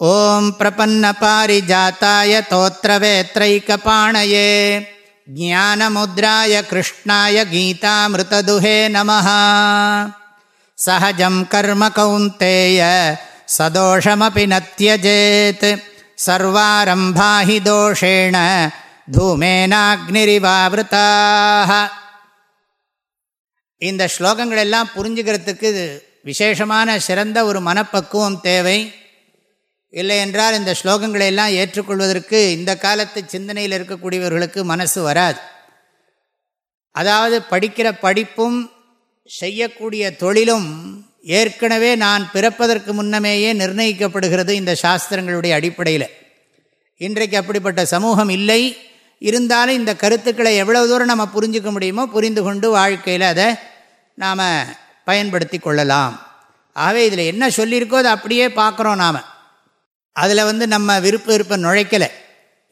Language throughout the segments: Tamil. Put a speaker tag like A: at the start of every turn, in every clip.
A: ॐ प्रपन्नपारिजाताय तोत्रवेत्रैकपाणये ज्ञानमुद्राय कृष्णाय गीतामृतदुहे नमः सहजं कर्म कौन्तेय सदोषमपि न त्यजेत् सर्वारम्भा हि दोषेण धूमेनाग्निरिवावृताः இந்த ஸ்லோகங்கள் எல்லாம் புரிஞ்சுக்கிறதுக்கு விசேஷமான சிறந்த ஒரு மனப்பக்குவம் தேவை இல்லை என்றால் இந்த ஸ்லோகங்களை எல்லாம் ஏற்றுக்கொள்வதற்கு இந்த காலத்து சிந்தனையில் இருக்கக்கூடியவர்களுக்கு மனசு வராது. அதாவது படிக்கிற படிப்பும் செய்யக்கூடிய தொழிலும் ஏற்கனவே நான் பிறப்பதற்கு முன்னமேயே நிர்ணயிக்கப்படுகிறது இந்த சாஸ்திரங்களுடைய அடிப்படையில். இன்றைக்கு அப்படிப்பட்ட சமூகம் இல்லை. இருந்தாலும் இந்த கருத்துக்களை எவ்வளவு தூரம் நம்ம புரிஞ்சுக்க முடியுமோ புரிந்து கொண்டு வாழ்க்கையில் அதை நாம் பயன்படுத்தி கொள்ளலாம். ஆகவே இதில் என்ன சொல்லியிருக்கோ அதை அப்படியே பார்க்குறோம் நாம். அதில் வந்து நம்ம விருப்ப விருப்பம் நுழைக்கலை.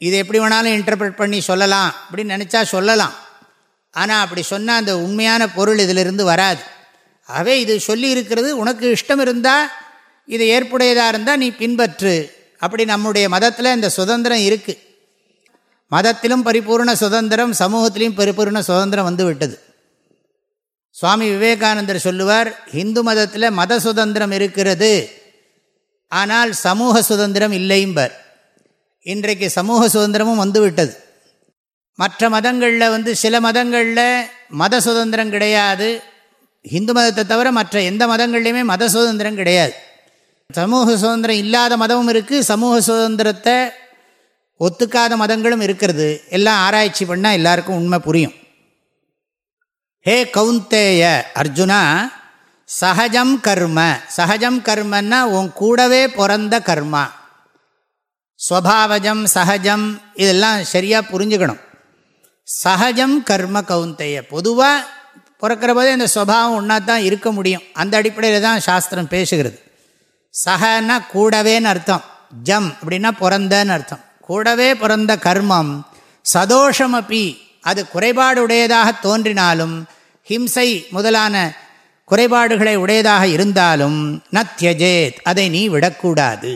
A: இது எப்படி வேணாலும் இன்டர்பிரட் பண்ணி சொல்லலாம். அப்படின்னு நினச்சா சொல்லலாம். ஆனால் அப்படி சொன்னால் அந்த உண்மையான பொருள் இதிலிருந்து வராது. ஆகவே இது சொல்லி இருக்கிறது உனக்கு இஷ்டம் இருந்தால் இது ஏற்புடையதாக இருந்தால் நீ பின்பற்று. அப்படி நம்முடைய மதத்தில் இந்த சுதந்திரம் இருக்குது மதத்திலும் பரிபூர்ண சுதந்திரம் சமூகத்திலையும் பரிபூர்ண சுதந்திரம் வந்து விட்டது. சுவாமி விவேகானந்தர் சொல்லுவார் இந்து மதத்தில் மத சுதந்திரம் இருக்கிறது. ஆனால் சமூக சுதந்திரம் இல்லைம்பர் இன்றைக்கு சமூக சுதந்திரமும் வந்துவிட்டது. மற்ற மதங்களில் வந்து சில மதங்களில் மத சுதந்திரம் கிடையாது. இந்து மதத்தை தவிர மற்ற எந்த மதங்கள்லையுமே மத சுதந்திரம் கிடையாது. சமூக சுதந்திரம் இல்லாத மதமும் இருக்குது சமூக சுதந்திரத்தை ஒத்துக்காத மதங்களும் இருக்கிறது. எல்லாம் ஆராய்ச்சி பண்ணால் எல்லாருக்கும் உண்மை புரியும். ஹே கவுந்தேய அர்ஜுனா சகஜம் கர்ம. சகஜம் கர்மன்னா உன் கூடவே பிறந்த கர்மா. ஸ்வபாவஜம் சகஜம் இதெல்லாம் சரியாக புரிஞ்சுக்கணும். சகஜம் கர்ம கவுந்தைய பொதுவாக பிறக்கிற போதே இந்த ஸ்வபாவம் ஒன்றா தான் இருக்க முடியும். அந்த அடிப்படையில் தான் சாஸ்திரம் பேசுகிறது. சகன்னா கூடவேன்னு அர்த்தம். ஜம் அப்படின்னா பிறந்தன்னு அர்த்தம். கூடவே பிறந்த கர்மம் சதோஷமப்பி அது குறைபாடுடையதாக தோன்றினாலும் ஹிம்சை முதலான குறைபாடுகளை உடையதாக இருந்தாலும் நத்தியஜேத் அதை நீ விடக்கூடாது.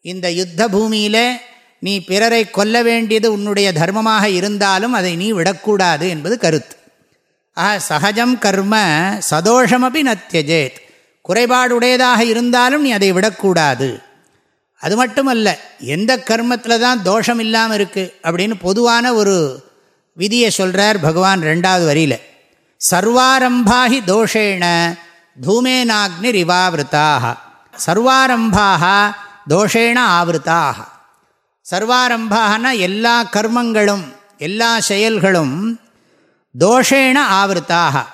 A: இந்த யுத்த பூமியில் நீ பிறரை கொல்ல வேண்டியது உன்னுடைய தர்மமாக இருந்தாலும் அதை நீ விடக்கூடாது என்பது கருத்து. ஆஹா சகஜம் கர்ம சதோஷமபி நத்தியஜேத் குறைபாடுடையதாக இருந்தாலும் நீ அதை விடக்கூடாது. அது மட்டுமல்ல எந்த கர்மத்தில் தான் தோஷம் இல்லாமல் இருக்குது அப்படின்னு பொதுவான ஒரு விதியை சொல்கிறார் பகவான் ரெண்டாவது வரியில். சர்வாரம்பாகி தோஷேண தூமேனாக்னி ரிவாவிருத்தாக சர்வாரம்பாக தோஷேண ஆவிருத்தாக. சர்வாரம்பாகனா எல்லா கர்மங்களும் எல்லா செயல்களும் தோஷேண ஆவிருத்தாக.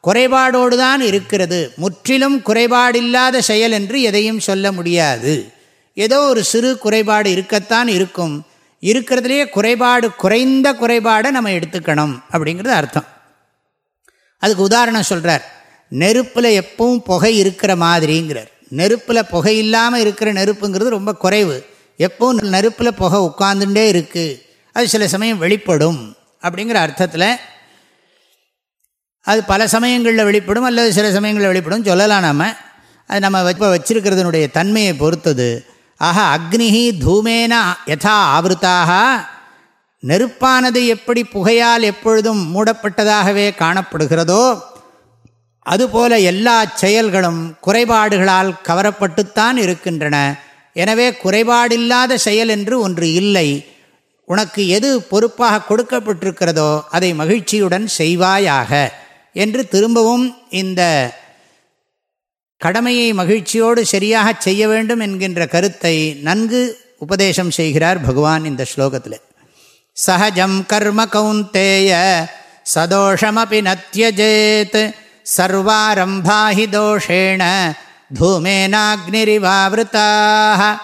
A: குறைபாடோடு தான் இருக்கிறது. முற்றிலும் குறைபாடில்லாத செயல் என்று எதையும் சொல்ல முடியாது. ஏதோ ஒரு சிறு குறைபாடு இருக்கத்தான் இருக்கும். இருக்கிறதுலேயே குறைபாடு குறைந்த குறைபாடை நம்ம எடுத்துக்கணும் அப்படிங்கிறது அர்த்தம். அதுக்கு உதாரணம் சொல்கிறார் நெருப்பில் எப்பவும் புகை இருக்கிற மாதிரிங்கிறார். நெருப்பில் புகை இல்லாமல் இருக்கிற நெருப்புங்கிறது ரொம்ப குறைவு. எப்பவும் நெருப்பில் புகை உட்கார்ந்துட்டே இருக்குது அது சில சமயம் வெளிப்படும் அப்படிங்கிற அர்த்தத்தில் அது பல சமயங்களில் வெளிப்படும் அல்லது சில சமயங்களில் வெளிப்படும் சொல்லலாம் நம்ம அது நம்ம இப்போ வச்சிருக்கிறதுனுடைய தன்மையை பொறுத்தது. ஆக அக்னிஹி தூமேன யதா ஆவருத்தாக நெருப்பானது எப்படி புகையால் எப்பொழுதும் மூடப்பட்டதாகவே காணப்படுகிறதோ அதுபோல எல்லா செயல்களும் குறைபாடுகளால் கவரப்பட்டுத்தான் இருக்கின்றன. எனவே குறைபாடில்லாத செயல் என்று ஒன்று இல்லை. உனக்கு எது பொறுப்பாக கொடுக்கப்பட்டிருக்கிறதோ அதை மகிழ்ச்சியுடன் செய்வாயாக. என்று திரும்பவும் இந்த கடமையை மகிழ்ச்சியோடு சரியாக செய்ய வேண்டும் என்கின்ற கருத்தை நன்கு உபதேசம் செய்கிறார் பகவான் இந்த ஸ்லோகத்தில். சகஜம் கர்ம கௌந்தேய சதோஷமபி நத்தியஜேத் சர்வாரம்பாஹி தோஷேண தூமேனாக்னிரிவாவிருத்தாக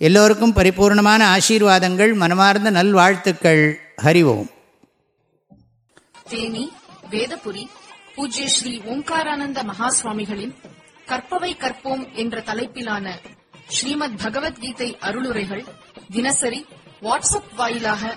A: எல்லோருக்கும் பரிபூர்ணமான ஆசீர்வாதங்கள் மனமார்ந்த நல்வாழ்த்துக்கள். ஹரிவோம்
B: தேனி வேதபுரி பூஜ்ய ஸ்ரீ ஓம்காரானந்த மகாசுவாமிகளின் கற்பவை கற்போம் என்ற தலைப்பிலான ஸ்ரீமத் பகவத்கீதை அருளுரைகள் தினசரி வாட்ஸ்அப் வாயிலாக